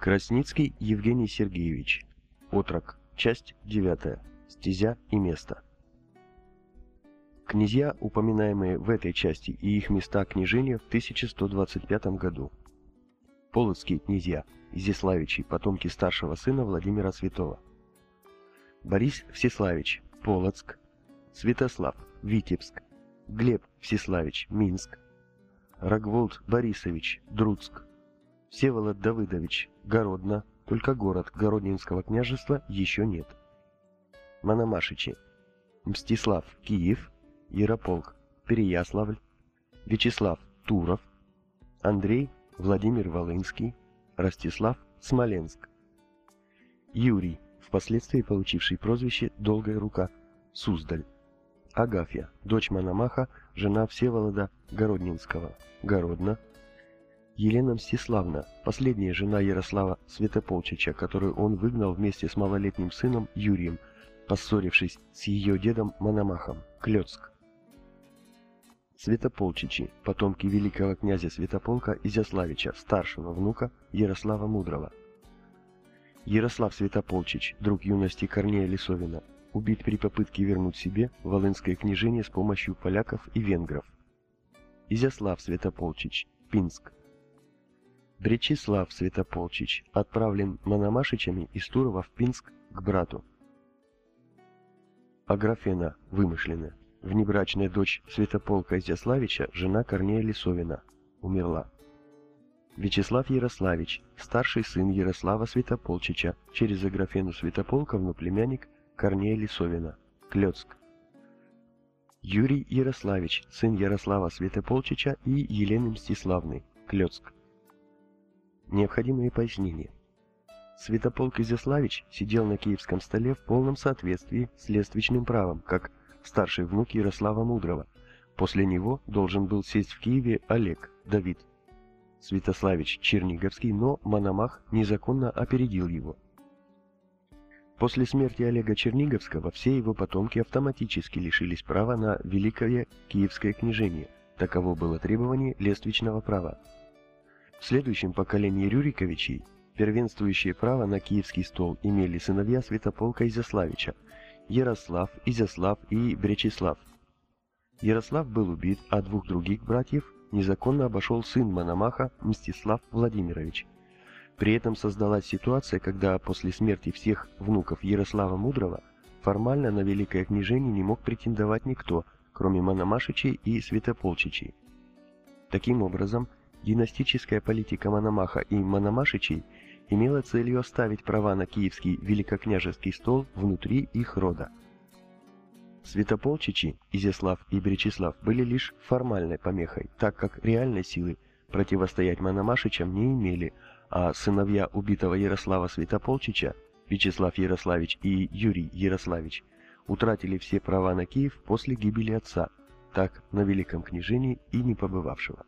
Красницкий Евгений Сергеевич. Отрок. Часть 9. Стезя и место. Князья, упоминаемые в этой части, и их места княжения в 1125 году. Полоцкие князья, Изяславичи, потомки старшего сына Владимира Святого. Борис Всеславич, Полоцк. Святослав, Витебск. Глеб Всеславич, Минск. Рогволд Борисович, Друцк. Всеволод Давыдович, Городно, только город Городнинского княжества еще нет. Мономашичи. Мстислав, Киев, Ярополк, Переяславль, Вячеслав, Туров, Андрей, Владимир Волынский, Ростислав, Смоленск. Юрий, впоследствии получивший прозвище «Долгая рука», Суздаль. Агафья, дочь Мономаха, жена Всеволода Городнинского, Городно, Елена Мстиславна, последняя жена Ярослава Святополчича, которую он выгнал вместе с малолетним сыном Юрием, поссорившись с ее дедом Мономахом, Клёцк. Святополчичи, потомки великого князя Святополка Изяславича, старшего внука Ярослава Мудрого. Ярослав Святополчич, друг юности Корнея Лисовина, убит при попытке вернуть себе Волынское княжение с помощью поляков и венгров. Изяслав Святополчич, Пинск. Бречислав Святополчич отправлен Мономашичами из Турова в Пинск к брату. Аграфена, вымышленная, внебрачная дочь Святополка Изяславича, жена Корнея Лисовина, умерла. Вячеслав Ярославич, старший сын Ярослава Святополчича, через Аграфену Святополковну племянник Корнея Лисовина, Клёцк. Юрий Ярославич, сын Ярослава Святополчича и Елены Мстиславны, Клёцк. Необходимые пояснения. Святополк Изяславич сидел на киевском столе в полном соответствии с лествичным правом, как старший внук Ярослава Мудрого. После него должен был сесть в Киеве Олег, Давид. Святославич Черниговский, но Мономах незаконно опередил его. После смерти Олега Черниговского все его потомки автоматически лишились права на Великое Киевское княжение. Таково было требование лествичного права. В следующем поколении Рюриковичей первенствующее право на киевский стол имели сыновья Святополка Изяславича Ярослав, Изяслав и Бречислав. Ярослав был убит, а двух других братьев незаконно обошел сын Мономаха Мстислав Владимирович. При этом создалась ситуация, когда после смерти всех внуков Ярослава Мудрого формально на Великое княжение не мог претендовать никто, кроме Мономашичей и Святополчичей. Таким образом, Династическая политика Мономаха и Мономашичей имела целью оставить права на киевский великокняжеский стол внутри их рода. Святополчичи, Изяслав и Бречислав были лишь формальной помехой, так как реальной силы противостоять Мономашичам не имели, а сыновья убитого Ярослава Святополчича, Вячеслав Ярославич и Юрий Ярославич, утратили все права на Киев после гибели отца, так на Великом княжении и не побывавшего.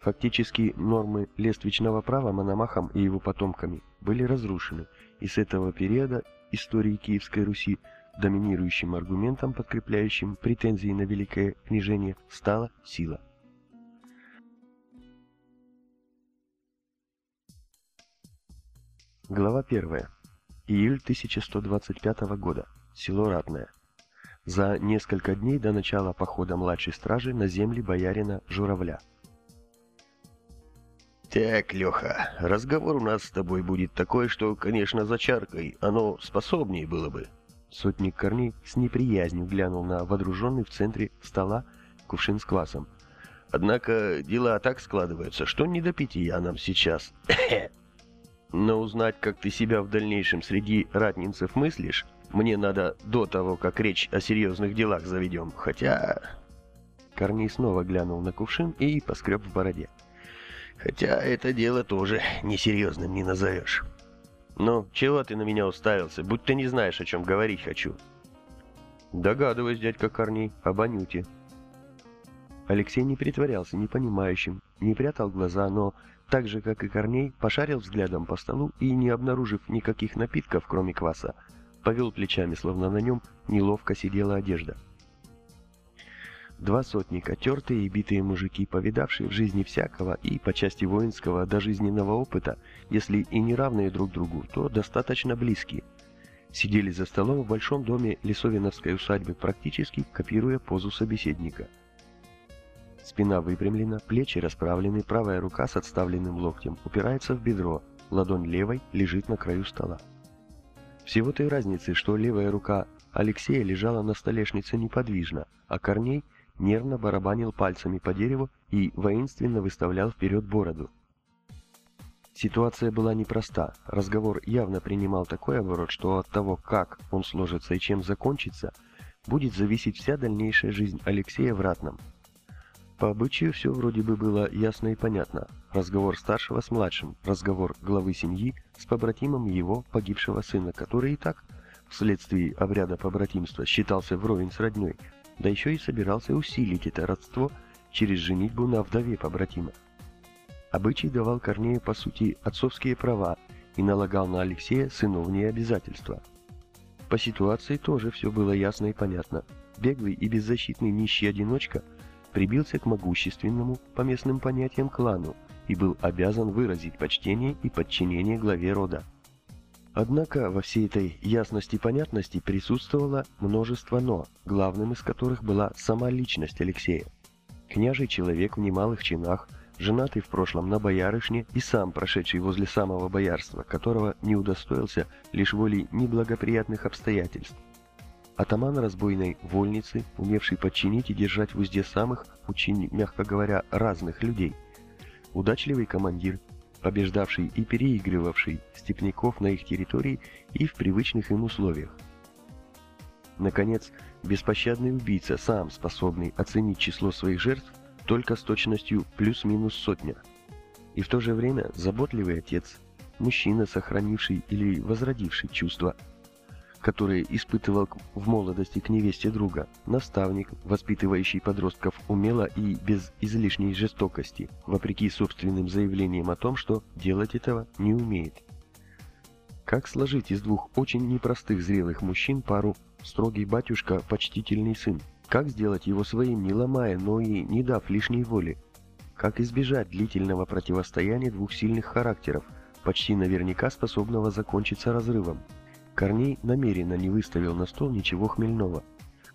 Фактически нормы лествичного права Мономахом и его потомками были разрушены, и с этого периода истории Киевской Руси доминирующим аргументом, подкрепляющим претензии на великое княжение, стала сила. Глава 1. Июль 1125 года. Село Ратное. За несколько дней до начала похода младшей стражи на земли боярина Журавля – так, Леха, разговор у нас с тобой будет такой, что, конечно, за чаркой оно способнее было бы. Сотник Корней с неприязнью глянул на водруженный в центре стола кувшин с квасом. Однако дела так складываются, что не до питья нам сейчас. Но узнать, как ты себя в дальнейшем среди ратнинцев мыслишь, мне надо до того, как речь о серьезных делах заведем. Хотя... Корней снова глянул на кувшин и поскреб в бороде. Хотя это дело тоже несерьезным не назовешь. Ну, чего ты на меня уставился, будь ты не знаешь, о чем говорить хочу. Догадываюсь, дядька Корней, об Анюте. Алексей не притворялся непонимающим, не прятал глаза, но, так же, как и Корней, пошарил взглядом по столу и, не обнаружив никаких напитков, кроме кваса, повел плечами, словно на нем неловко сидела одежда. Два сотника, тертые и битые мужики, повидавшие в жизни всякого и по части воинского до жизненного опыта, если и не равные друг другу, то достаточно близкие. Сидели за столом в большом доме Лисовиновской усадьбы, практически копируя позу собеседника. Спина выпрямлена, плечи расправлены, правая рука с отставленным локтем упирается в бедро, ладонь левой лежит на краю стола. Всего той разницы, что левая рука Алексея лежала на столешнице неподвижно, а Корней нервно барабанил пальцами по дереву и воинственно выставлял вперед бороду. Ситуация была непроста. Разговор явно принимал такой оборот, что от того, как он сложится и чем закончится, будет зависеть вся дальнейшая жизнь Алексея в Ратном. По обычаю все вроде бы было ясно и понятно. Разговор старшего с младшим, разговор главы семьи с побратимом его погибшего сына, который и так вследствие обряда побратимства считался вровень с роднёй, да еще и собирался усилить это родство через женитьбу на вдове побратима. Обычай давал Корнею, по сути, отцовские права и налагал на Алексея сыновние обязательства. По ситуации тоже все было ясно и понятно. Беглый и беззащитный нищий одиночка прибился к могущественному, по местным понятиям, клану и был обязан выразить почтение и подчинение главе рода. Однако во всей этой ясности и понятности присутствовало множество «но», главным из которых была сама личность Алексея. Княжий человек в немалых чинах, женатый в прошлом на боярышне и сам прошедший возле самого боярства, которого не удостоился лишь волей неблагоприятных обстоятельств. Атаман разбойной вольницы, умевший подчинить и держать в узде самых, очень, мягко говоря, разных людей. Удачливый командир, побеждавший и переигрывавший степняков на их территории и в привычных им условиях. Наконец, беспощадный убийца, сам способный оценить число своих жертв только с точностью плюс-минус сотня. И в то же время заботливый отец, мужчина, сохранивший или возродивший чувства – которые испытывал в молодости к невесте друга, наставник, воспитывающий подростков умело и без излишней жестокости, вопреки собственным заявлениям о том, что делать этого не умеет. Как сложить из двух очень непростых зрелых мужчин пару строгий батюшка, почтительный сын? Как сделать его своим, не ломая, но и не дав лишней воли? Как избежать длительного противостояния двух сильных характеров, почти наверняка способного закончиться разрывом? Корней намеренно не выставил на стол ничего хмельного.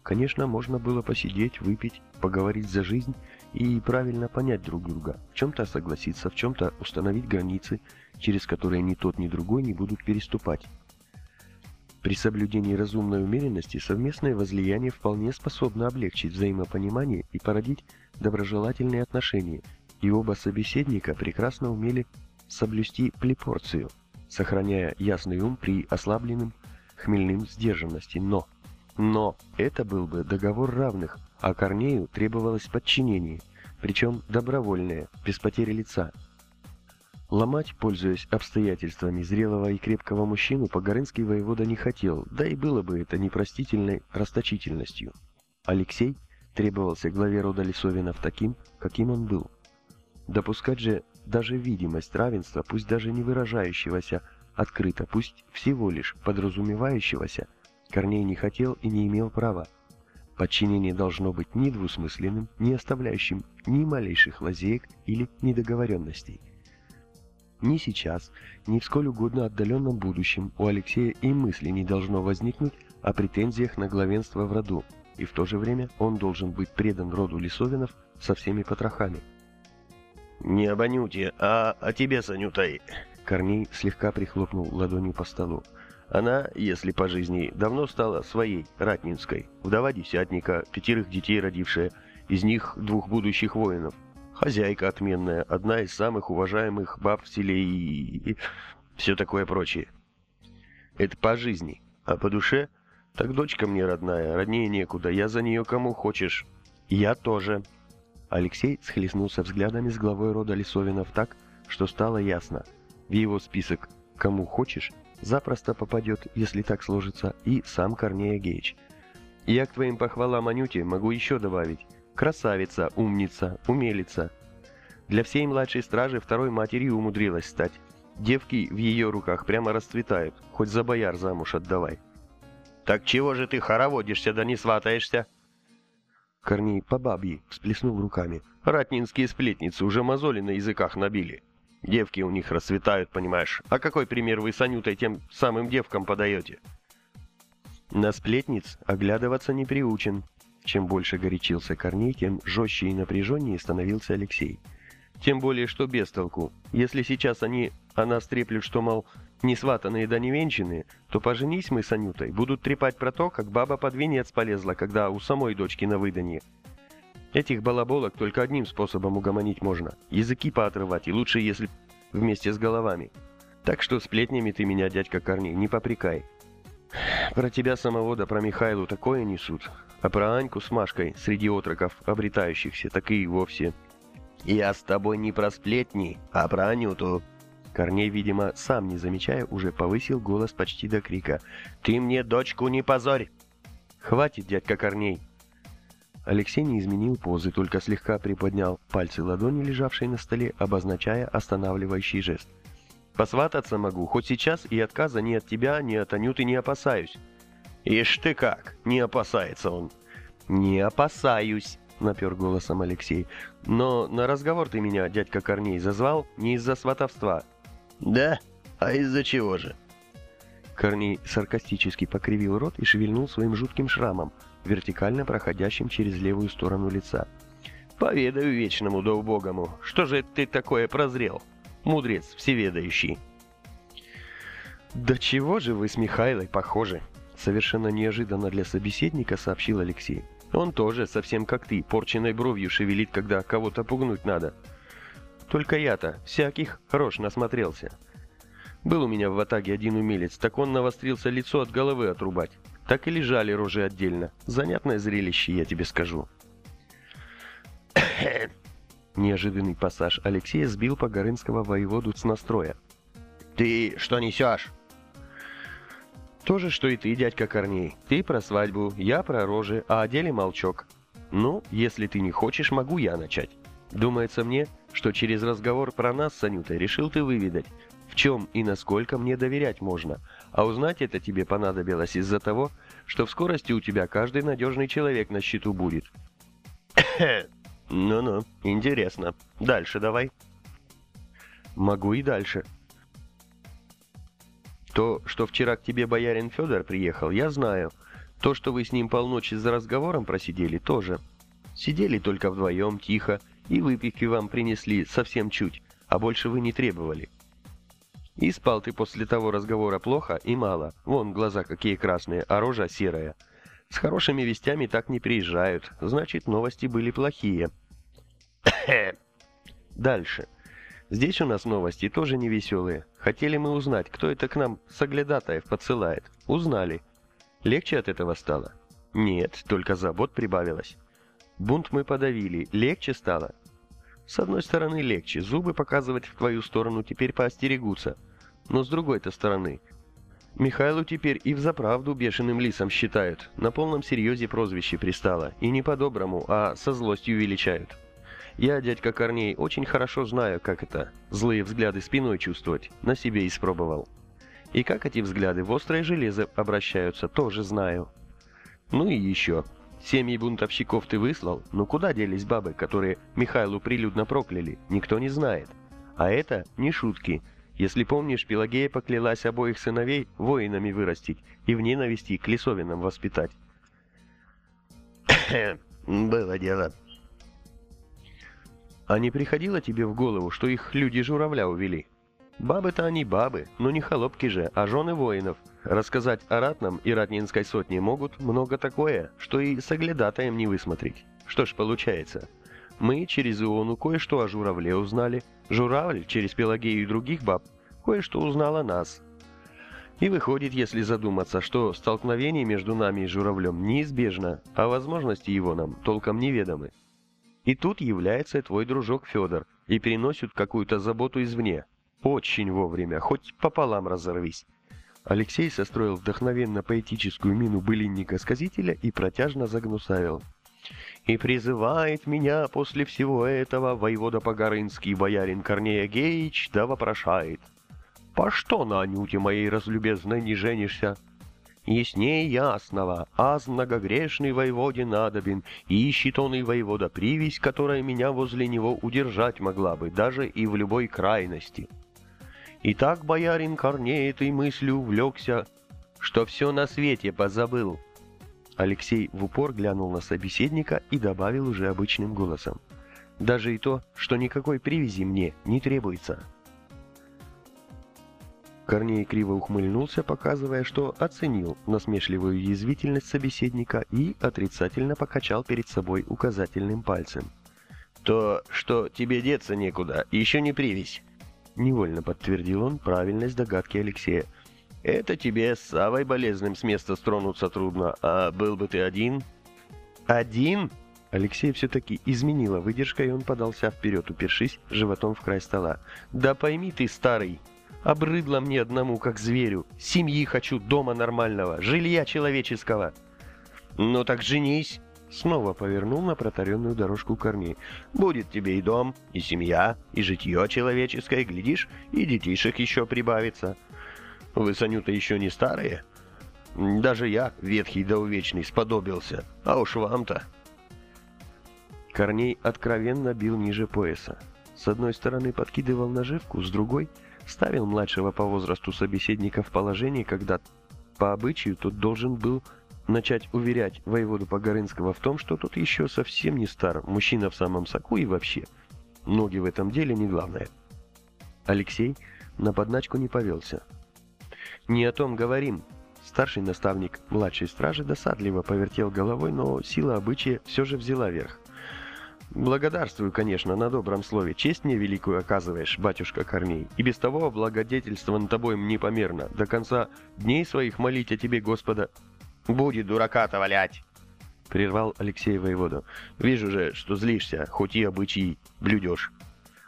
Конечно, можно было посидеть, выпить, поговорить за жизнь и правильно понять друг друга, в чем-то согласиться, в чем-то установить границы, через которые ни тот, ни другой не будут переступать. При соблюдении разумной умеренности совместное возлияние вполне способно облегчить взаимопонимание и породить доброжелательные отношения, и оба собеседника прекрасно умели соблюсти плепорцию – сохраняя ясный ум при ослабленном хмельным сдержанности. Но, но это был бы договор равных, а Корнею требовалось подчинение, причем добровольное, без потери лица. Ломать, пользуясь обстоятельствами зрелого и крепкого мужчину, Погорынский воевода не хотел, да и было бы это непростительной расточительностью. Алексей требовался главе рода Лисовинов таким, каким он был. Допускать же даже видимость равенства, пусть даже не выражающегося открыто, пусть всего лишь подразумевающегося, Корней не хотел и не имел права. Подчинение должно быть ни двусмысленным, ни оставляющим ни малейших лазеек или недоговоренностей. Ни сейчас, ни в сколь угодно отдаленном будущем у Алексея и мысли не должно возникнуть о претензиях на главенство в роду, и в то же время он должен быть предан роду Лисовинов со всеми потрохами. «Не об Анюте, а о тебе с Анютой!» Корней слегка прихлопнул ладонью по столу. Она, если по жизни, давно стала своей, ратнинской. Вдова десятника, пятерых детей родившая, из них двух будущих воинов. Хозяйка отменная, одна из самых уважаемых баб в селе и... и все такое прочее. Это по жизни. А по душе? Так дочка мне родная, роднее некуда, я за нее кому хочешь. Я тоже, Алексей схлестнулся взглядами с главой рода Лисовинов так, что стало ясно. В его список «Кому хочешь» запросто попадет, если так сложится, и сам Корнея Геич. Я к твоим похвалам Анюте могу еще добавить. Красавица, умница, умелица. Для всей младшей стражи второй матерью умудрилась стать. Девки в ее руках прямо расцветают, хоть за бояр замуж отдавай. «Так чего же ты хороводишься да не сватаешься?» Корней по бабьи всплеснул руками. Ратнинские сплетницы уже мозоли на языках набили. Девки у них расцветают, понимаешь. А какой пример вы с Анютой тем самым девкам подаете? На сплетниц оглядываться не приучен. Чем больше горячился Корней, тем жестче и напряженнее становился Алексей. Тем более, что без толку. Если сейчас они о нас треплют, что, мол, не сватанные да не венчанные, то поженись мы с Анютой, будут трепать про то, как баба под венец полезла, когда у самой дочки на выданье. Этих балаболок только одним способом угомонить можно. Языки поотрывать, и лучше, если вместе с головами. Так что сплетнями ты меня, дядька Корней, не попрекай. Про тебя самого да про Михайлу такое несут. А про Аньку с Машкой среди отроков, обретающихся, так и вовсе. Я с тобой не про сплетни, а про Анюту. Корней, видимо, сам не замечая, уже повысил голос почти до крика. «Ты мне дочку не позорь!» «Хватит, дядька Корней!» Алексей не изменил позы, только слегка приподнял пальцы ладони, лежавшей на столе, обозначая останавливающий жест. «Посвататься могу, хоть сейчас и отказа ни от тебя, ни от Анюты не опасаюсь». «Ишь ты как! Не опасается он!» «Не опасаюсь!» — напер голосом Алексей. «Но на разговор ты меня, дядька Корней, зазвал не из-за сватовства». «Да? А из-за чего же?» Корней саркастически покривил рот и шевельнул своим жутким шрамом, вертикально проходящим через левую сторону лица. «Поведаю вечному да убогому, что же ты такое прозрел, мудрец всеведающий?» «Да чего же вы с Михайлой похожи?» Совершенно неожиданно для собеседника сообщил Алексей. «Он тоже, совсем как ты, порченной бровью шевелит, когда кого-то пугнуть надо. Только я-то всяких рож насмотрелся. Был у меня в Ватаге один умелец, так он навострился лицо от головы отрубать. Так и лежали рожи отдельно. Занятное зрелище, я тебе скажу. Неожиданный пассаж Алексея сбил Погорынского воеводу с настроя. «Ты что несешь?» «То же, что и ты, дядька Корней. Ты про свадьбу, я про рожи, а о деле молчок. Ну, если ты не хочешь, могу я начать. Думается мне, что через разговор про нас с Анютой решил ты выведать, в чем и насколько мне доверять можно, а узнать это тебе понадобилось из-за того, что в скорости у тебя каждый надежный человек на счету будет. Ну-ну, интересно. Дальше давай. Могу и дальше. То, что вчера к тебе боярин Федор приехал, я знаю. То, что вы с ним полночи за разговором просидели, тоже. Сидели только вдвоем, тихо, и выпивки вам принесли совсем чуть, а больше вы не требовали. И спал ты после того разговора плохо и мало. Вон глаза какие красные, а рожа серая. С хорошими вестями так не приезжают. Значит, новости были плохие. Дальше. Здесь у нас новости тоже не веселые. Хотели мы узнать, кто это к нам соглядатаев подсылает. Узнали. Легче от этого стало? Нет, только забот прибавилось. Бунт мы подавили. Легче стало? С одной стороны легче, зубы показывать в твою сторону теперь поостерегутся. Но с другой-то стороны, Михайлу теперь и взаправду бешеным лисом считают, на полном серьезе прозвище пристало, и не по-доброму, а со злостью величают. Я, дядька Корней, очень хорошо знаю, как это, злые взгляды спиной чувствовать, на себе испробовал. И как эти взгляды в острое железо обращаются, тоже знаю. Ну и еще, Семьи бунтовщиков ты выслал, но куда делись бабы, которые Михайлу прилюдно прокляли, никто не знает. А это не шутки. Если помнишь, Пелагея поклялась обоих сыновей воинами вырастить и в ненависти к лесовинам воспитать. Было дело. А не приходило тебе в голову, что их люди журавля увели? Бабы-то они бабы, но не холопки же, а жены воинов. Рассказать о ратном и ратнинской сотне могут много такое, что и соглядатаем не высмотреть. Что ж получается? Мы через Иону кое-что о журавле узнали, журавль через Пелагею и других баб кое-что узнал о нас. И выходит, если задуматься, что столкновение между нами и журавлем неизбежно, а возможности его нам толком неведомы. И тут является твой дружок Федор и переносит какую-то заботу извне, очень вовремя, хоть пополам разорвись. Алексей состроил вдохновенно поэтическую мину былинника-сказителя и протяжно загнусавил. «И призывает меня после всего этого воевода Погорынский боярин Корнея Геич да вопрошает. По что на Анюте моей разлюбезной не женишься? Яснее ясного, аз многогрешный воеводе надобен, ищет он и воевода привязь, которая меня возле него удержать могла бы, даже и в любой крайности. И так боярин Корней этой мыслью увлекся, что все на свете позабыл. Алексей в упор глянул на собеседника и добавил уже обычным голосом. Даже и то, что никакой привязи мне не требуется. Корней криво ухмыльнулся, показывая, что оценил насмешливую язвительность собеседника и отрицательно покачал перед собой указательным пальцем. «То, что тебе деться некуда, еще не привязь!» Невольно подтвердил он правильность догадки Алексея. «Это тебе с Савой болезным с места стронуться трудно, а был бы ты один...» «Один?» Алексей все-таки изменила выдержка, и он подался вперед, упершись животом в край стола. «Да пойми ты, старый, Обрыдло мне одному, как зверю. Семьи хочу, дома нормального, жилья человеческого. Ну так женись. Снова повернул на протаренную дорожку корней. Будет тебе и дом, и семья, и житье человеческое, глядишь, и детишек еще прибавится. Вы с Анютой еще не старые? Даже я, ветхий да увечный, сподобился. А уж вам-то. Корней откровенно бил ниже пояса. С одной стороны подкидывал наживку, с другой — ставил младшего по возрасту собеседника в положение, когда по обычаю тот должен был начать уверять воеводу Погорынского в том, что тот еще совсем не стар, мужчина в самом соку и вообще. Ноги в этом деле не главное. Алексей на подначку не повелся. «Не о том говорим». Старший наставник младшей стражи досадливо повертел головой, но сила обычая все же взяла верх. Благодарствую, конечно, на добром слове. Честь мне великую оказываешь, батюшка Корней. И без того благодетельство над тобой непомерно. До конца дней своих молить о тебе, Господа. Будет дурака-то валять!» Прервал Алексей воеводу. «Вижу же, что злишься, хоть и обычаи блюдешь.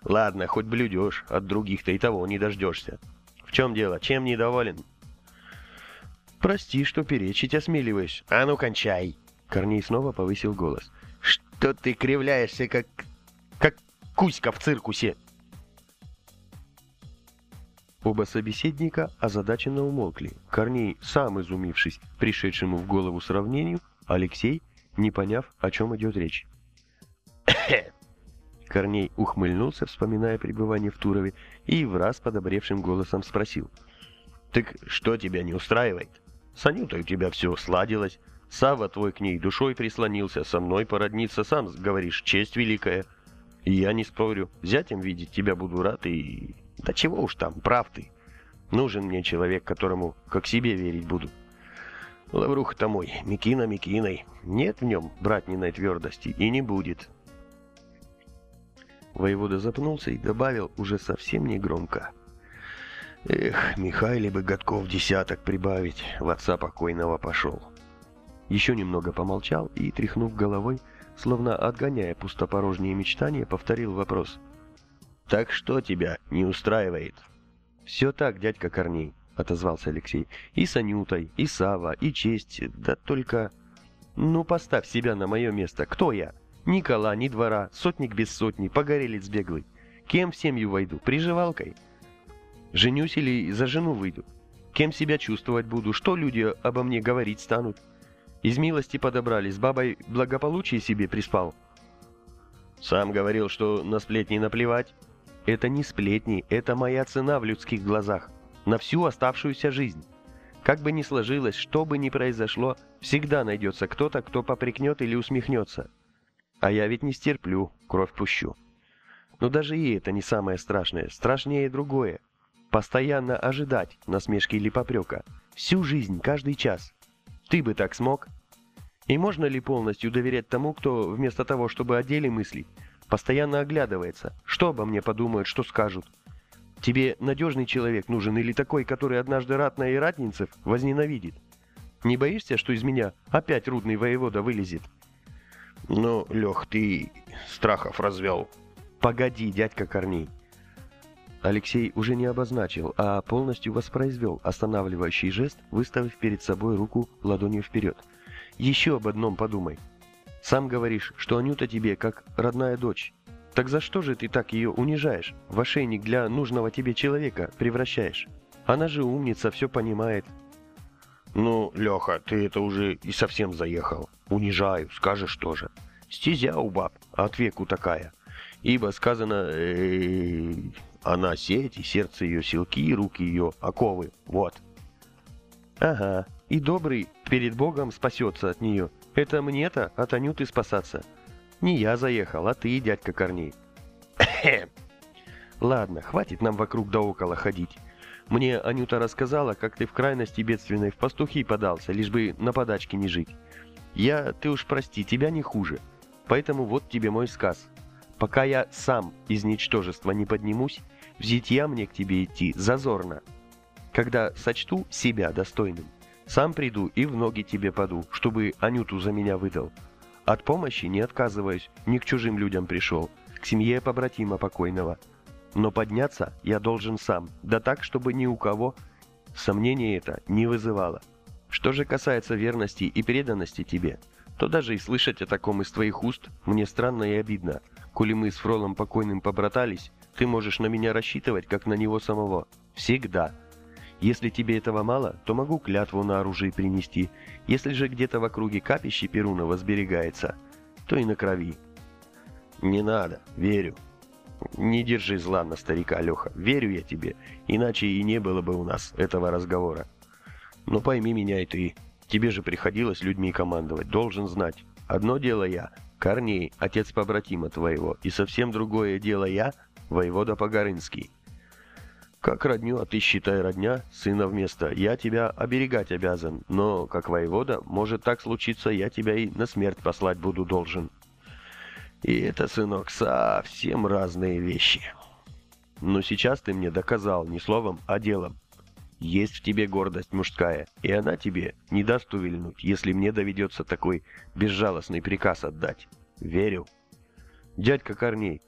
Ладно, хоть блюдешь, от других-то и того не дождешься. В чем дело, чем недоволен?» «Прости, что перечить осмеливаешь. А ну, кончай!» Корней снова повысил голос то ты кривляешься, как... как куська в циркусе. Оба собеседника озадаченно умолкли. Корней, сам изумившись пришедшему в голову сравнению, Алексей, не поняв, о чем идет речь. Корней ухмыльнулся, вспоминая пребывание в Турове, и в раз подобревшим голосом спросил. «Так что тебя не устраивает? С Анютой у тебя все сладилось, Сава твой к ней душой прислонился, со мной породниться, сам говоришь, честь великая. Я не спорю, зятем видеть тебя буду рад и... Да чего уж там, прав ты. Нужен мне человек, которому как себе верить буду. Лавруха-то мой, Микина Микиной. Нет в нем братниной твердости и не будет. Воевода запнулся и добавил уже совсем негромко. Эх, Михайле бы годков десяток прибавить, в отца покойного пошел. Еще немного помолчал и, тряхнув головой, словно отгоняя пустопорожние мечтания, повторил вопрос. «Так что тебя не устраивает?» «Все так, дядька Корней», — отозвался Алексей. «И с Анютой, и Сава, и честь, да только...» «Ну, поставь себя на мое место. Кто я? Ни кола, ни двора, сотник без сотни, погорелец беглый. Кем в семью войду? Приживалкой? Женюсь или за жену выйду? Кем себя чувствовать буду? Что люди обо мне говорить станут?» Из милости подобрали, с бабой благополучие себе приспал. Сам говорил, что на сплетни наплевать. Это не сплетни, это моя цена в людских глазах. На всю оставшуюся жизнь. Как бы ни сложилось, что бы ни произошло, всегда найдется кто-то, кто попрекнет или усмехнется. А я ведь не стерплю, кровь пущу. Но даже и это не самое страшное. Страшнее другое. Постоянно ожидать насмешки или попрека. Всю жизнь, каждый час. Ты бы так смог? И можно ли полностью доверять тому, кто вместо того, чтобы о деле мыслить, постоянно оглядывается? Что обо мне подумают, что скажут? Тебе надежный человек нужен или такой, который однажды ратно и ратницев возненавидит? Не боишься, что из меня опять рудный воевода вылезет? Ну, Лех, ты страхов развел. Погоди, дядька Корней. Алексей уже не обозначил, а полностью воспроизвел останавливающий жест, выставив перед собой руку ладонью вперед. «Еще об одном подумай. Сам говоришь, что Анюта тебе как родная дочь. Так за что же ты так ее унижаешь, в ошейник для нужного тебе человека превращаешь? Она же умница, все понимает». Ну, Леха, ты это уже и совсем заехал. Унижаю, скажешь тоже. Стезя у баб, от веку такая. Ибо сказано, э, она сеть, и сердце ее силки, и руки ее оковы. Вот. Ага, и добрый перед Богом спасется от нее. Это мне-то от Анюты спасаться. Не я заехал, а ты, дядька Корней. Ладно, хватит нам вокруг да около ходить. Мне Анюта рассказала, как ты в крайности бедственной в пастухи подался, лишь бы на подачке не жить. Я, ты уж прости, тебя не хуже. Поэтому вот тебе мой сказ. Пока я сам из ничтожества не поднимусь, в зитья мне к тебе идти зазорно. Когда сочту себя достойным, сам приду и в ноги тебе паду, чтобы Анюту за меня выдал. От помощи не отказываюсь, ни к чужим людям пришел, к семье побратима покойного. Но подняться я должен сам, да так, чтобы ни у кого сомнения это не вызывало. Что же касается верности и преданности тебе, то даже и слышать о таком из твоих уст мне странно и обидно. Коли мы с Фролом покойным побратались, ты можешь на меня рассчитывать, как на него самого. Всегда. Если тебе этого мало, то могу клятву на оружие принести. Если же где-то в округе капище Перунова сберегается, то и на крови. Не надо, верю. Не держи зла на старика, Леха. Верю я тебе, иначе и не было бы у нас этого разговора. Но пойми меня и ты. Тебе же приходилось людьми командовать, должен знать. Одно дело я, Корней, отец побратима твоего, и совсем другое дело я, воевода Погорынский. Как родню, а ты считай родня, сына вместо, я тебя оберегать обязан, но, как воевода, может так случиться, я тебя и на смерть послать буду должен. И это, сынок, совсем разные вещи. Но сейчас ты мне доказал не словом, а делом. Есть в тебе гордость мужская, и она тебе не даст увильнуть, если мне доведется такой безжалостный приказ отдать. Верю. Дядька Корней.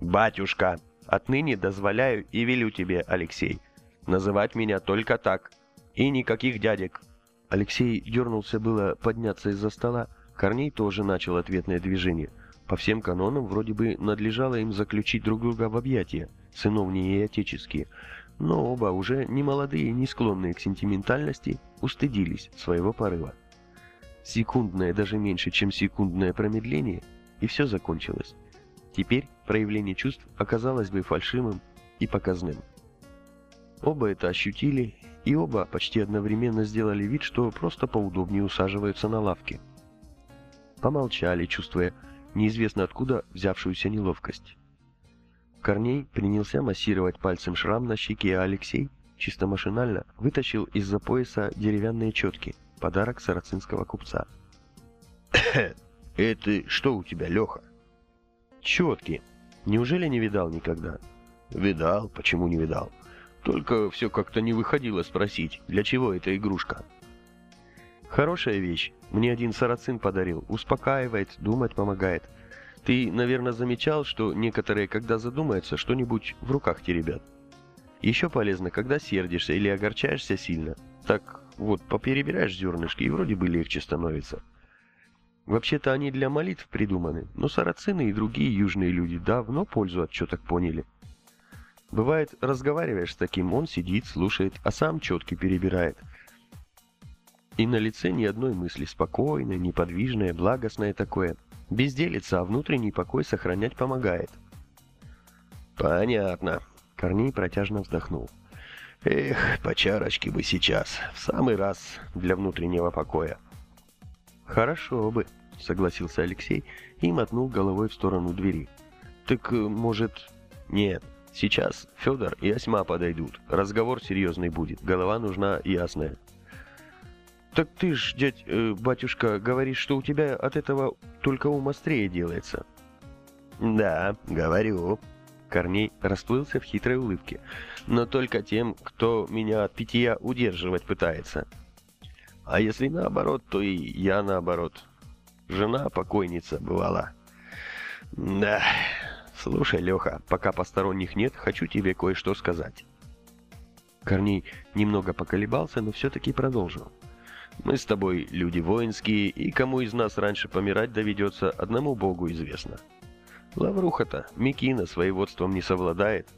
Батюшка. Отныне дозволяю и велю тебе, Алексей, называть меня только так. И никаких дядек. Алексей дернулся было подняться из-за стола. Корней тоже начал ответное движение. По всем канонам вроде бы надлежало им заключить друг друга в объятия, сыновние и отеческие. Но оба, уже не молодые и не склонные к сентиментальности, устыдились своего порыва. Секундное, даже меньше, чем секундное промедление, и все закончилось. Теперь проявление чувств оказалось бы фальшивым и показным. Оба это ощутили, и оба почти одновременно сделали вид, что просто поудобнее усаживаются на лавке. Помолчали, чувствуя неизвестно откуда взявшуюся неловкость. Корней принялся массировать пальцем шрам на щеке, а Алексей, чисто машинально, вытащил из-за пояса деревянные четки, подарок сарацинского купца. «Это что у тебя, Леха?» Четки. Неужели не видал никогда? Видал, почему не видал? Только все как-то не выходило спросить, для чего эта игрушка. Хорошая вещь. Мне один сарацин подарил. Успокаивает, думать помогает. Ты, наверное, замечал, что некоторые, когда задумаются, что-нибудь в руках теребят. Еще полезно, когда сердишься или огорчаешься сильно. Так вот, поперебираешь зернышки, и вроде бы легче становится. Вообще-то они для молитв придуманы, но сарацины и другие южные люди давно пользу от четок поняли. Бывает, разговариваешь с таким, он сидит, слушает, а сам четки перебирает. И на лице ни одной мысли, спокойное, неподвижное, благостное такое. Безделица, а внутренний покой сохранять помогает. Понятно. Корней протяжно вздохнул. Эх, по чарочке бы сейчас, в самый раз для внутреннего покоя. «Хорошо бы», — согласился Алексей и мотнул головой в сторону двери. «Так, э, может...» «Нет, сейчас Федор и Осьма подойдут. Разговор серьезный будет, голова нужна ясная». «Так ты ж, дядь, э, батюшка, говоришь, что у тебя от этого только ум острее делается». «Да, говорю». Корней расплылся в хитрой улыбке. «Но только тем, кто меня от питья удерживать пытается». А если наоборот, то и я наоборот. Жена покойница бывала. Да. Слушай, Леха, пока посторонних нет, хочу тебе кое-что сказать. Корней немного поколебался, но все-таки продолжил. Мы с тобой люди воинские, и кому из нас раньше помирать доведется, одному Богу известно. Лавруха-то, Микина, своеводством не совладает.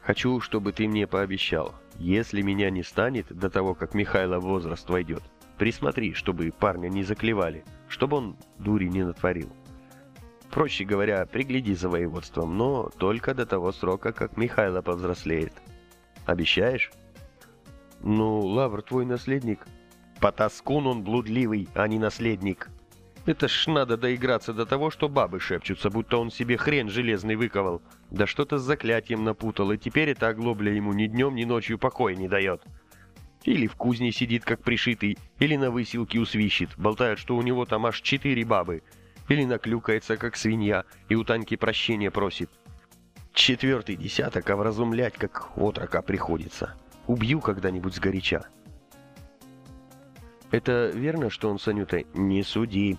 Хочу, чтобы ты мне пообещал. Если меня не станет до того, как Михайло в возраст войдет, присмотри, чтобы парня не заклевали, чтобы он дури не натворил. Проще говоря, пригляди за воеводством, но только до того срока, как Михайло повзрослеет. Обещаешь? Ну, Лавр твой наследник. Потаскун он блудливый, а не наследник. Это ж надо доиграться до того, что бабы шепчутся, будто он себе хрен железный выковал. Да что-то с заклятием напутал, и теперь эта оглобля ему ни днем, ни ночью покоя не дает. Или в кузне сидит, как пришитый, или на выселке усвищет, болтают, что у него там аж четыре бабы. Или наклюкается, как свинья, и у Таньки прощения просит. Четвертый десяток, а вразумлять, как отрока приходится. Убью когда-нибудь сгоряча. Это верно, что он с Анютой? Не суди.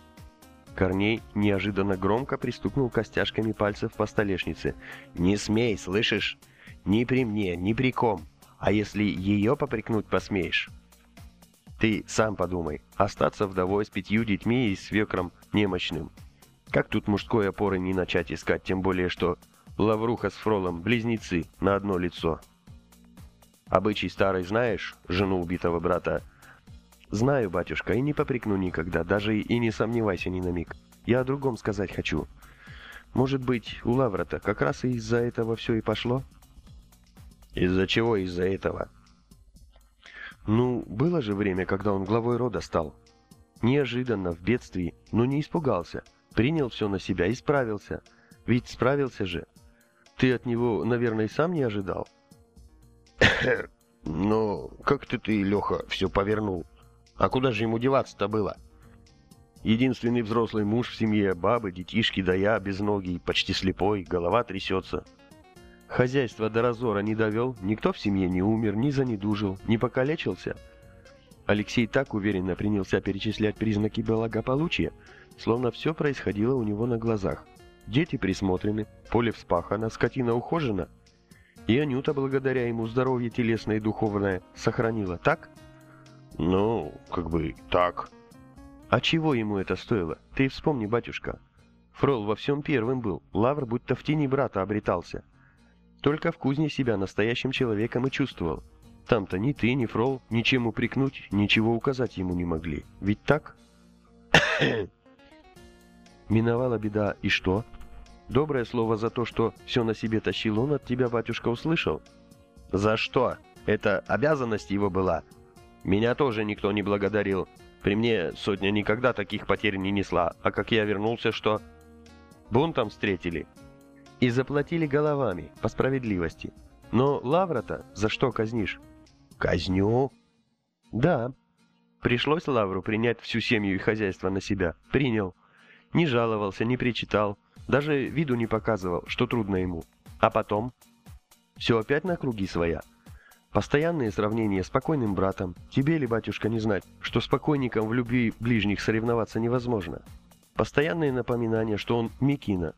Корней неожиданно громко пристукнул костяшками пальцев по столешнице. «Не смей, слышишь? Ни при мне, ни при ком. А если ее попрекнуть посмеешь?» «Ты сам подумай. Остаться вдовой с пятью детьми и свекром немощным. Как тут мужской опоры не начать искать, тем более что Лавруха с Фролом близнецы на одно лицо?» «Обычай старый знаешь, жену убитого брата?» «Знаю, батюшка, и не попрекну никогда, даже и не сомневайся ни на миг. Я о другом сказать хочу. Может быть, у Лаврата как раз и из-за этого все и пошло?» «Из-за чего из-за этого?» «Ну, было же время, когда он главой рода стал. Неожиданно, в бедствии, но не испугался. Принял все на себя и справился. Ведь справился же. Ты от него, наверное, и сам не ожидал?» «Ну, как ты ты, Леха, все повернул?» А куда же ему деваться-то было? Единственный взрослый муж в семье, бабы, детишки, да я, безногий, почти слепой, голова трясется. Хозяйство до разора не довел, никто в семье не умер, не занедужил, не покалечился. Алексей так уверенно принялся перечислять признаки благополучия, словно все происходило у него на глазах. Дети присмотрены, поле вспахано, скотина ухожена. И Анюта, благодаря ему здоровье телесное и духовное, сохранила, так? — ну, как бы так. А чего ему это стоило? Ты вспомни, батюшка. Фрол во всем первым был, Лавр будто в тени брата обретался. Только в кузне себя настоящим человеком и чувствовал. Там-то ни ты, ни Фрол ничем упрекнуть, ничего указать ему не могли. Ведь так? Миновала беда, и что? Доброе слово за то, что все на себе тащил он от тебя, батюшка, услышал? За что? Это обязанность его была, меня тоже никто не благодарил. При мне сотня никогда таких потерь не несла, а как я вернулся, что... Бунтом встретили. И заплатили головами, по справедливости. Но Лавра-то за что казнишь? Казню? Да. Пришлось Лавру принять всю семью и хозяйство на себя. Принял. Не жаловался, не причитал. Даже виду не показывал, что трудно ему. А потом? Все опять на круги своя. Постоянные сравнения с покойным братом. Тебе ли, батюшка, не знать, что с покойником в любви ближних соревноваться невозможно? Постоянные напоминания, что он Микина.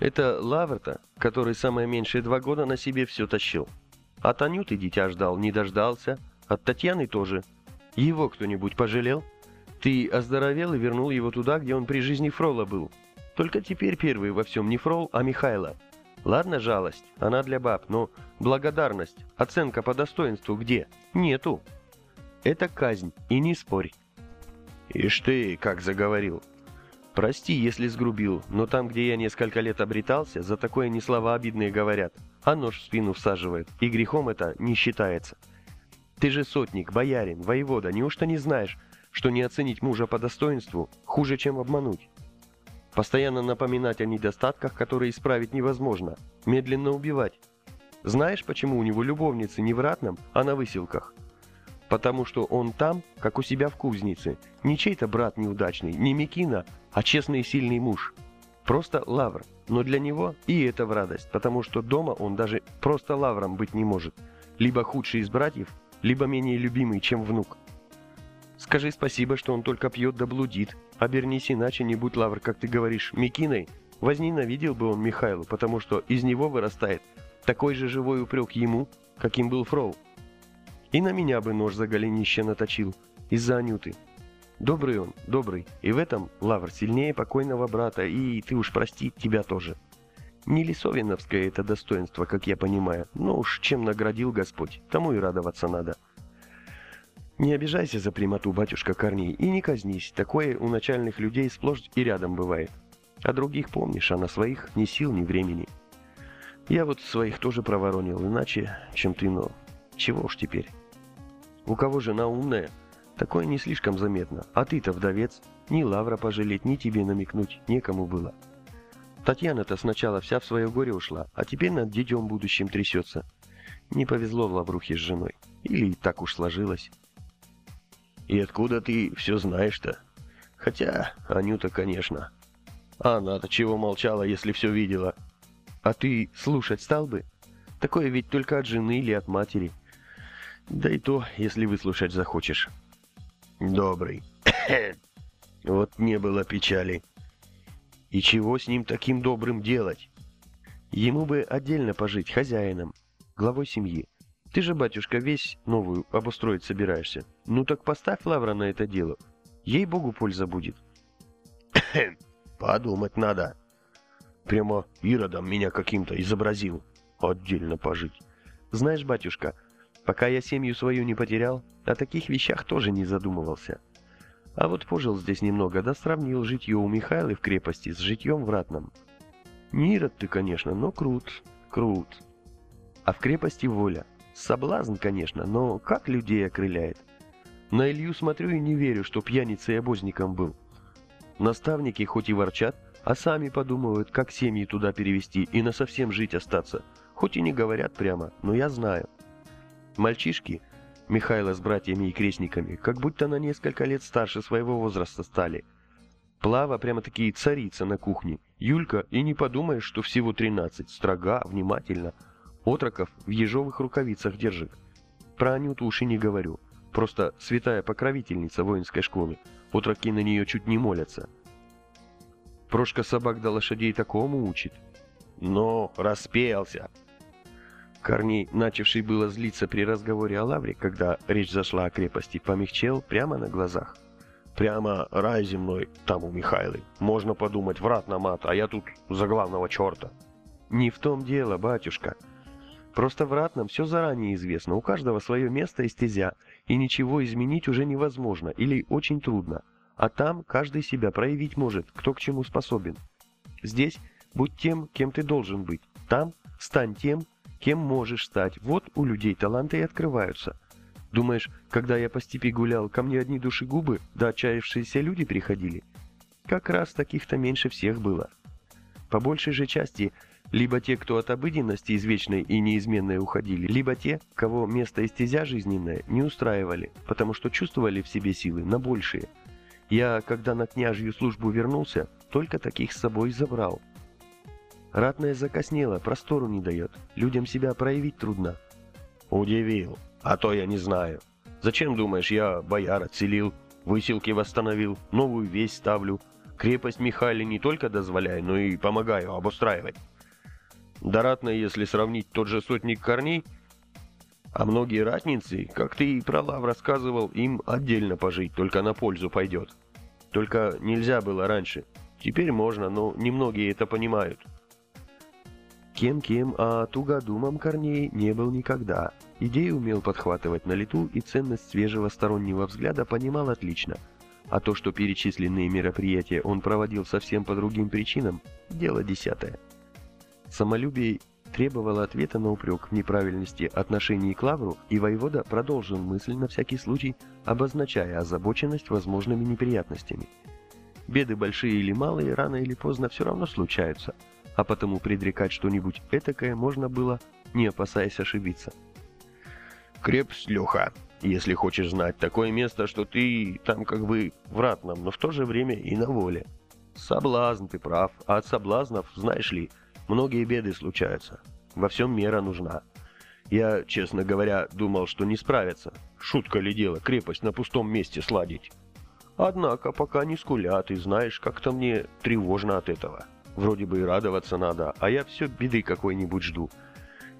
Это Лаверта, который самое меньшее два года на себе все тащил. От Анюты дитя ждал, не дождался. От Татьяны тоже. Его кто-нибудь пожалел? Ты оздоровел и вернул его туда, где он при жизни Фрола был. Только теперь первый во всем не Фрол, а Михайло. Ладно, жалость, она для баб, но благодарность, оценка по достоинству где? Нету. Это казнь, и не спорь. Ишь ты, как заговорил. Прости, если сгрубил, но там, где я несколько лет обретался, за такое не слова обидные говорят, а нож в спину всаживают, и грехом это не считается. Ты же сотник, боярин, воевода, неужто не знаешь, что не оценить мужа по достоинству хуже, чем обмануть? Постоянно напоминать о недостатках, которые исправить невозможно. Медленно убивать. Знаешь, почему у него любовницы не в ратном, а на выселках? Потому что он там, как у себя в кузнице. Не чей-то брат неудачный, не Микина, а честный и сильный муж. Просто лавр. Но для него и это в радость, потому что дома он даже просто лавром быть не может. Либо худший из братьев, либо менее любимый, чем внук. Скажи спасибо, что он только пьет да блудит. Обернись иначе, не будь Лавр, как ты говоришь, Микиной. Возненавидел бы он Михайлу, потому что из него вырастает такой же живой упрек ему, каким был Фроу. И на меня бы нож за голенище наточил, из-за Анюты. Добрый он, добрый, и в этом Лавр сильнее покойного брата, и ты уж прости, тебя тоже. Не лисовиновское это достоинство, как я понимаю, но уж чем наградил Господь, тому и радоваться надо. Не обижайся за прямоту, батюшка Корней, и не казнись, такое у начальных людей сплошь и рядом бывает. А других помнишь, а на своих ни сил, ни времени. Я вот своих тоже проворонил, иначе, чем ты, но чего уж теперь. У кого жена умная, такое не слишком заметно, а ты-то вдовец, ни лавра пожалеть, ни тебе намекнуть некому было. Татьяна-то сначала вся в свое горе ушла, а теперь над детем будущим трясется. Не повезло в лаврухе с женой. Или так уж сложилось. И откуда ты все знаешь-то? Хотя, Анюта, конечно. А она-то чего молчала, если все видела? А ты слушать стал бы? Такое ведь только от жены или от матери. Да и то, если выслушать захочешь. Добрый. вот не было печали. И чего с ним таким добрым делать? Ему бы отдельно пожить хозяином, главой семьи. Ты же, батюшка, весь новую обустроить собираешься. Ну так поставь Лавра на это дело. Ей-богу, польза будет. Подумать надо. Прямо Иродом меня каким-то изобразил. Отдельно пожить. Знаешь, батюшка, пока я семью свою не потерял, о таких вещах тоже не задумывался. А вот пожил здесь немного, да сравнил житье у Михайлы в крепости с житьем в Ратном. Не Ирод ты, конечно, но крут, крут. А в крепости воля. Соблазн, конечно, но как людей окрыляет. На Илью смотрю и не верю, что пьяницей и обозником был. Наставники хоть и ворчат, а сами подумывают, как семьи туда перевести и на совсем жить остаться. Хоть и не говорят прямо, но я знаю. Мальчишки, Михайло с братьями и крестниками, как будто на несколько лет старше своего возраста стали. Плава прямо-таки царица на кухне. Юлька, и не подумаешь, что всего 13, строга, внимательно. Отроков в ежовых рукавицах держит. Про Анюту уж и не говорю. Просто святая покровительница воинской школы. Отроки на нее чуть не молятся. Прошка собак до лошадей такому учит. Но распеялся. Корней, начавший было злиться при разговоре о Лавре, когда речь зашла о крепости, помягчел прямо на глазах. Прямо рай земной там у Михайлы. Можно подумать, врат на мат, а я тут за главного черта. Не в том дело, батюшка. Просто в ратном все заранее известно, у каждого свое место и стезя, и ничего изменить уже невозможно или очень трудно. А там каждый себя проявить может, кто к чему способен. Здесь будь тем, кем ты должен быть. Там стань тем, кем можешь стать. Вот у людей таланты и открываются. Думаешь, когда я по степи гулял, ко мне одни душегубы, да отчаявшиеся люди приходили? Как раз таких-то меньше всех было. По большей же части, либо те, кто от обыденности извечной и неизменной уходили, либо те, кого место и стезя жизненная не устраивали, потому что чувствовали в себе силы на большие. Я, когда на княжью службу вернулся, только таких с собой забрал. Ратная закоснела, простору не дает. Людям себя проявить трудно. Удивил. А то я не знаю. Зачем, думаешь, я бояр отселил, выселки восстановил, новую весть ставлю, крепость Михайле не только дозволяю, но и помогаю обустраивать. Да ратно, если сравнить тот же сотник корней, а многие ратницы, как ты и про лав рассказывал, им отдельно пожить, только на пользу пойдет. Только нельзя было раньше. Теперь можно, но немногие это понимают. Кем-кем, а тугодумом Корней не был никогда. Идею умел подхватывать на лету и ценность свежего стороннего взгляда понимал отлично. А то, что перечисленные мероприятия он проводил совсем по другим причинам, дело десятое. Самолюбие требовало ответа на упрек в неправильности отношений к Лавру, и воевода продолжил мысль на всякий случай, обозначая озабоченность возможными неприятностями. Беды большие или малые рано или поздно все равно случаются – а потому предрекать что-нибудь этакое можно было, не опасаясь ошибиться. «Крепость, Леха, если хочешь знать, такое место, что ты там как бы в ратном, но в то же время и на воле. Соблазн, ты прав, а от соблазнов, знаешь ли, многие беды случаются. Во всем мера нужна. Я, честно говоря, думал, что не справятся. Шутка ли дело, крепость на пустом месте сладить. Однако пока не скулят, и знаешь, как-то мне тревожно от этого». Вроде бы и радоваться надо, а я все беды какой-нибудь жду.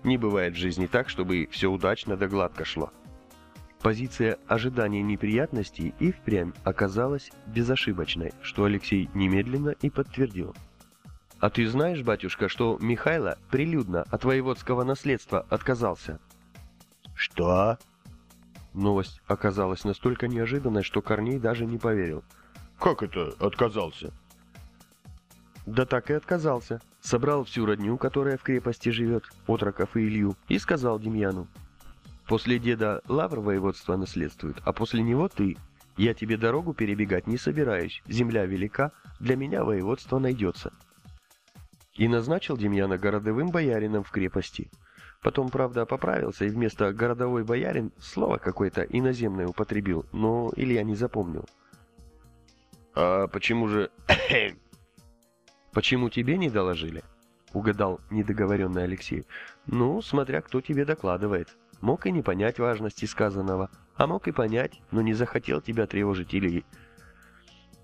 Не бывает в жизни так, чтобы все удачно да гладко шло. Позиция ожидания неприятностей и впрямь оказалась безошибочной, что Алексей немедленно и подтвердил. А ты знаешь, батюшка, что Михайло прилюдно от воеводского наследства отказался? Что? Новость оказалась настолько неожиданной, что Корней даже не поверил. Как это отказался? Да так и отказался. Собрал всю родню, которая в крепости живет, отроков и Илью, и сказал Демьяну. После деда Лавр воеводство наследствует, а после него ты. Я тебе дорогу перебегать не собираюсь, земля велика, для меня воеводство найдется и назначил Демьяна городовым боярином в крепости. Потом, правда, поправился и вместо «городовой боярин» слово какое-то иноземное употребил, но Илья не запомнил. «А почему же...» «Почему тебе не доложили?» — угадал недоговоренный Алексей. «Ну, смотря кто тебе докладывает. Мог и не понять важности сказанного, а мог и понять, но не захотел тебя тревожить или...»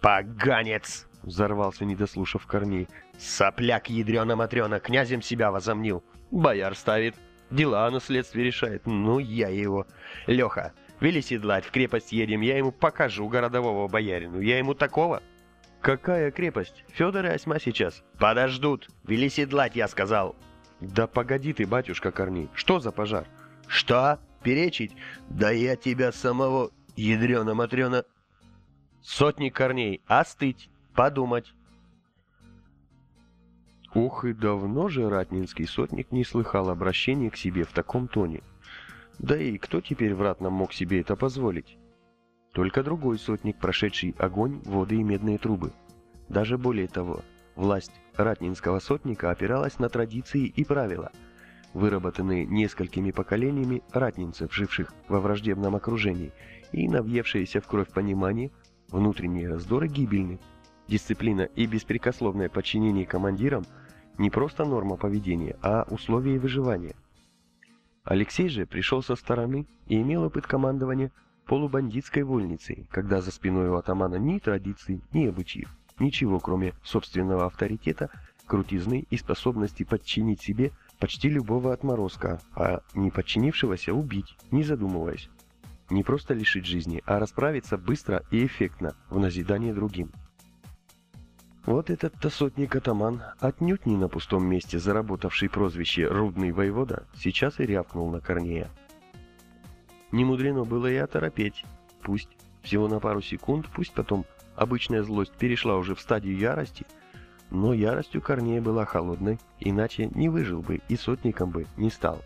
«Поганец!» — взорвался, не дослушав Корней. «Сопляк ядрена-матрена, князем себя возомнил. Бояр ставит, дела о наследстве решает. Ну, я его. Леха, вели седлать, в крепость едем, я ему покажу городового боярину. Я ему такого...» «Какая крепость? Федор и Осьма сейчас». «Подождут. Вели седлать, я сказал». «Да погоди ты, батюшка Корней. Что за пожар?» «Что? Перечить? Да я тебя самого, ядрена-матрена...» «Сотник Корней, остыть!» подумать. Ух, и давно же ратнинский сотник не слыхал обращения к себе в таком тоне. Да и кто теперь в ратном мог себе это позволить? Только другой сотник, прошедший огонь, воды и медные трубы. Даже более того, власть ратнинского сотника опиралась на традиции и правила, выработанные несколькими поколениями ратнинцев, живших во враждебном окружении, и навъевшиеся в кровь понимание, внутренние раздоры гибельны. Дисциплина и беспрекословное подчинение командирам не просто норма поведения, а условия выживания. Алексей же пришел со стороны и имел опыт командования полубандитской вольницей, когда за спиной у атамана ни традиций, ни обычаев, ничего кроме собственного авторитета, крутизны и способности подчинить себе почти любого отморозка, а не подчинившегося убить, не задумываясь. Не просто лишить жизни, а расправиться быстро и эффектно в назидание другим. Вот этот-то сотник-атаман, отнюдь не на пустом месте заработавший прозвище «Рудный воевода», сейчас и рявкнул на Корнея. Не мудрено было и оторопеть. Пусть всего на пару секунд, пусть потом обычная злость перешла уже в стадию ярости, но яростью Корнея была холодной, иначе не выжил бы и сотником бы не стал.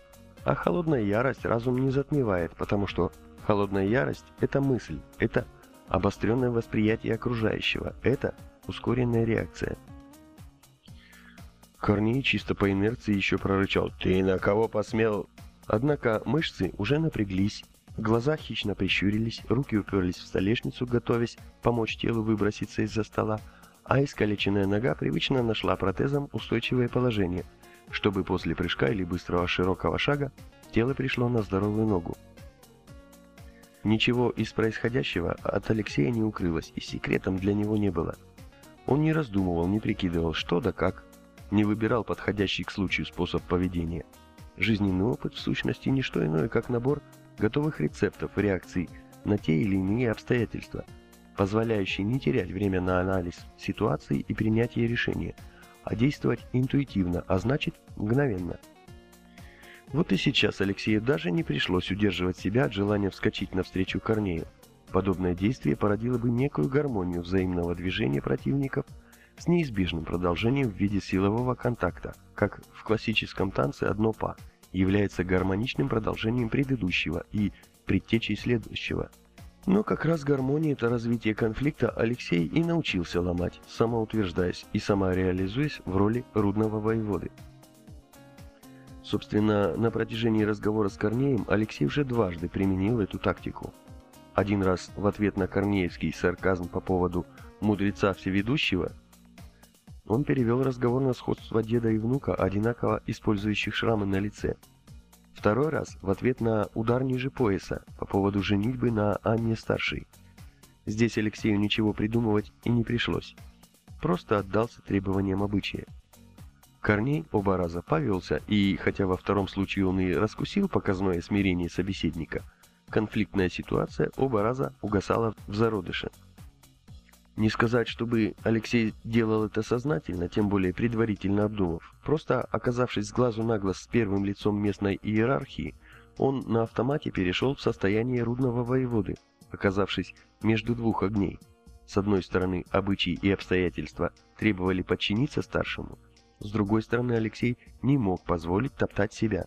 А холодная ярость разум не затмевает, потому что холодная ярость – это мысль, это обостренное восприятие окружающего, это ускоренная реакция. Корней чисто по инерции еще прорычал «Ты на кого посмел?» Однако мышцы уже напряглись, глаза хищно прищурились, руки уперлись в столешницу, готовясь помочь телу выброситься из-за стола, а искалеченная нога привычно нашла протезом устойчивое положение, чтобы после прыжка или быстрого широкого шага тело пришло на здоровую ногу. Ничего из происходящего от Алексея не укрылось и секретом для него не было – он не раздумывал, не прикидывал, что да как, не выбирал подходящий к случаю способ поведения. Жизненный опыт, в сущности, не что иное, как набор готовых рецептов, реакций на те или иные обстоятельства, позволяющий не терять время на анализ ситуации и принятие решения, а действовать интуитивно, а значит мгновенно. Вот и сейчас Алексею даже не пришлось удерживать себя от желания вскочить навстречу Корнею. Подобное действие породило бы некую гармонию взаимного движения противников с неизбежным продолжением в виде силового контакта, как в классическом танце одно па является гармоничным продолжением предыдущего и предтечей следующего. Но как раз гармония это развитие конфликта Алексей и научился ломать, самоутверждаясь и самореализуясь в роли рудного воеводы. Собственно, на протяжении разговора с Корнеем Алексей уже дважды применил эту тактику – один раз в ответ на корнеевский сарказм по поводу «мудреца всеведущего», он перевел разговор на сходство деда и внука, одинаково использующих шрамы на лице. Второй раз в ответ на удар ниже пояса по поводу женитьбы на Анне Старшей. Здесь Алексею ничего придумывать и не пришлось. Просто отдался требованиям обычая. Корней оба раза повелся, и хотя во втором случае он и раскусил показное смирение собеседника – конфликтная ситуация оба раза угасала в зародыше. Не сказать, чтобы Алексей делал это сознательно, тем более предварительно обдумав. Просто оказавшись с глазу на глаз с первым лицом местной иерархии, он на автомате перешел в состояние рудного воеводы, оказавшись между двух огней. С одной стороны, обычаи и обстоятельства требовали подчиниться старшему, с другой стороны, Алексей не мог позволить топтать себя.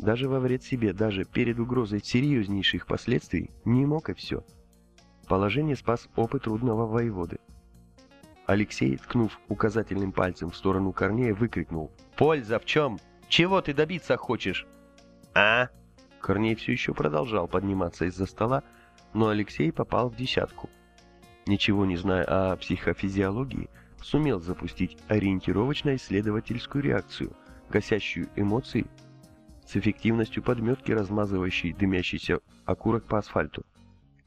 Даже во вред себе, даже перед угрозой серьезнейших последствий, не мог и все – Положение спас опыт трудного воеводы. Алексей, ткнув указательным пальцем в сторону Корнея, выкрикнул. «Польза в чем? Чего ты добиться хочешь?» «А?» Корней все еще продолжал подниматься из-за стола, но Алексей попал в десятку. Ничего не зная о психофизиологии, сумел запустить ориентировочно-исследовательскую реакцию, гасящую эмоции с эффективностью подметки, размазывающей дымящийся окурок по асфальту.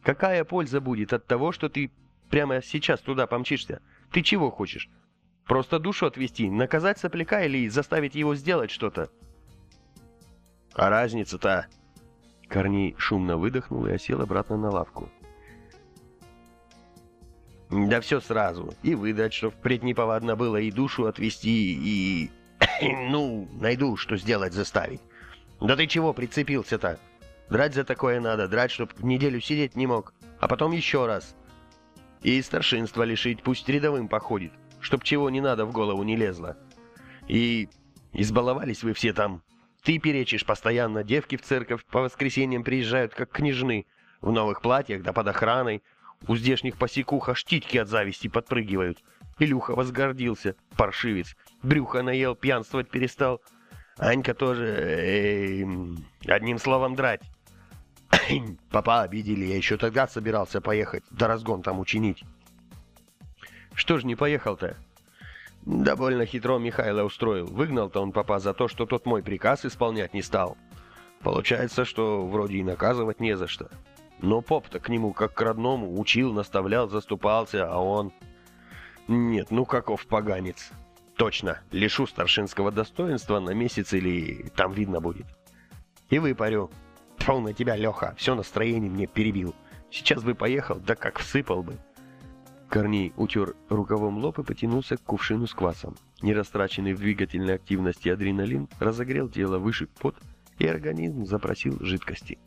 Какая польза будет от того, что ты прямо сейчас туда помчишься? Ты чего хочешь? Просто душу отвести, наказать сопляка или заставить его сделать что-то? А разница-то? Корней шумно выдохнул и осел обратно на лавку. Да все сразу. И выдать, что впредь неповадно было, и душу отвести, и... ну, найду, что сделать заставить. Да ты чего прицепился-то? Драть за такое надо, драть, чтоб неделю сидеть не мог, а потом еще раз. И старшинства лишить, пусть рядовым походит, чтоб чего не надо в голову не лезло. И избаловались вы все там. Ты перечишь постоянно, девки в церковь по воскресеньям приезжают, как княжны, в новых платьях да под охраной. У здешних посекух аж титьки от зависти подпрыгивают. Илюха возгордился, паршивец, брюхо наел, пьянствовать перестал. Анька тоже, э, одним словом, драть. Папа обидели, я еще тогда собирался поехать, да разгон там учинить. Что ж не поехал-то? Довольно хитро Михайло устроил. Выгнал-то он папа за то, что тот мой приказ исполнять не стал. Получается, что вроде и наказывать не за что. Но поп-то к нему как к родному учил, наставлял, заступался, а он... Нет, ну каков поганец. Точно, лишу старшинского достоинства на месяц или там видно будет. И выпарю. Тьфу на тебя, Леха, все настроение мне перебил. Сейчас бы поехал, да как всыпал бы. Корней утер рукавом лоб и потянулся к кувшину с квасом. Нерастраченный в двигательной активности адреналин разогрел тело, вышиб пот, и организм запросил жидкости.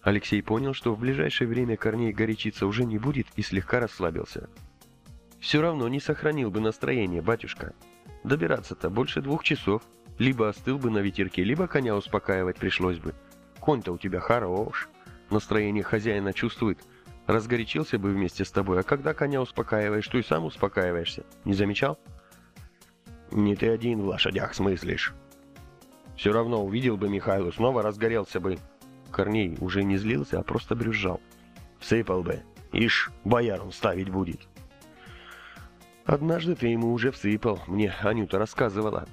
Алексей понял, что в ближайшее время Корней горячиться уже не будет и слегка расслабился. «Все равно не сохранил бы настроение, батюшка. Добираться-то больше двух часов. Либо остыл бы на ветерке, либо коня успокаивать пришлось бы. Конь-то у тебя хорош. Настроение хозяина чувствует. Разгорячился бы вместе с тобой, а когда коня успокаиваешь, то и сам успокаиваешься. Не замечал? Не ты один в лошадях смыслишь. Все равно увидел бы Михайлу, снова разгорелся бы. Корней уже не злился, а просто брюзжал. Всыпал бы. Ишь, бояром ставить будет. Однажды ты ему уже всыпал, мне Анюта рассказывала.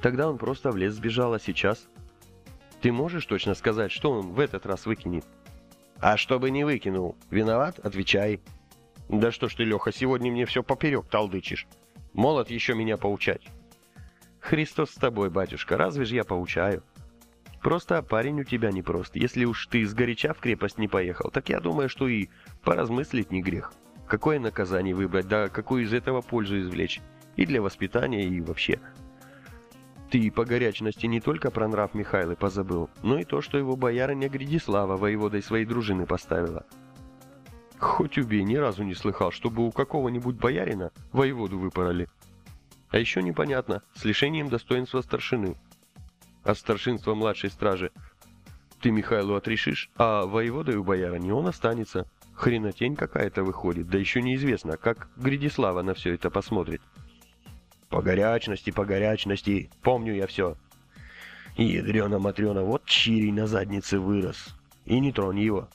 Тогда он просто в лес сбежал, а сейчас ты можешь точно сказать, что он в этот раз выкинет? А чтобы не выкинул, виноват, отвечай. Да что ж ты, Леха, сегодня мне все поперек толдычишь. Молод еще меня поучать. Христос с тобой, батюшка, разве ж я поучаю? Просто парень у тебя непрост. Если уж ты сгоряча в крепость не поехал, так я думаю, что и поразмыслить не грех. Какое наказание выбрать, да какую из этого пользу извлечь. И для воспитания, и вообще. Ты по горячности не только про нрав Михайлы позабыл, но и то, что его боярыня Гридислава воеводой своей дружины поставила. Хоть убей, ни разу не слыхал, чтобы у какого-нибудь боярина воеводу выпороли. А еще непонятно, с лишением достоинства старшины. От старшинства младшей стражи ты Михайлу отрешишь, а воеводой у боярыни он останется. Хренотень какая-то выходит, да еще неизвестно, как Гридислава на все это посмотрит. По горячности, по горячности. Помню я все. Ядрена-матрена, вот чирий на заднице вырос. И не тронь его.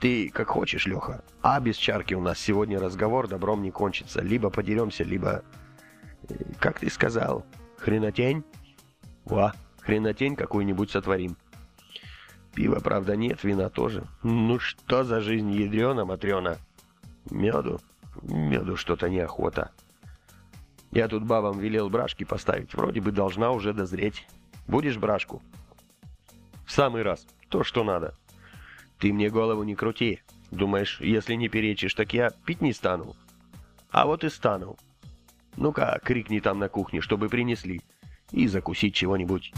Ты как хочешь, Леха. А без чарки у нас сегодня разговор добром не кончится. Либо подеремся, либо... Э, как ты сказал? Хренотень? Ва, хренотень какую-нибудь сотворим. Пива, правда, нет, вина тоже. Ну что за жизнь ядрена-матрена? Меду? Меду что-то неохота. Я тут бабам велел брашки поставить. Вроде бы должна уже дозреть. Будешь брашку? В самый раз. То, что надо. Ты мне голову не крути. Думаешь, если не перечишь, так я пить не стану? А вот и стану. Ну-ка, крикни там на кухне, чтобы принесли. И закусить чего-нибудь.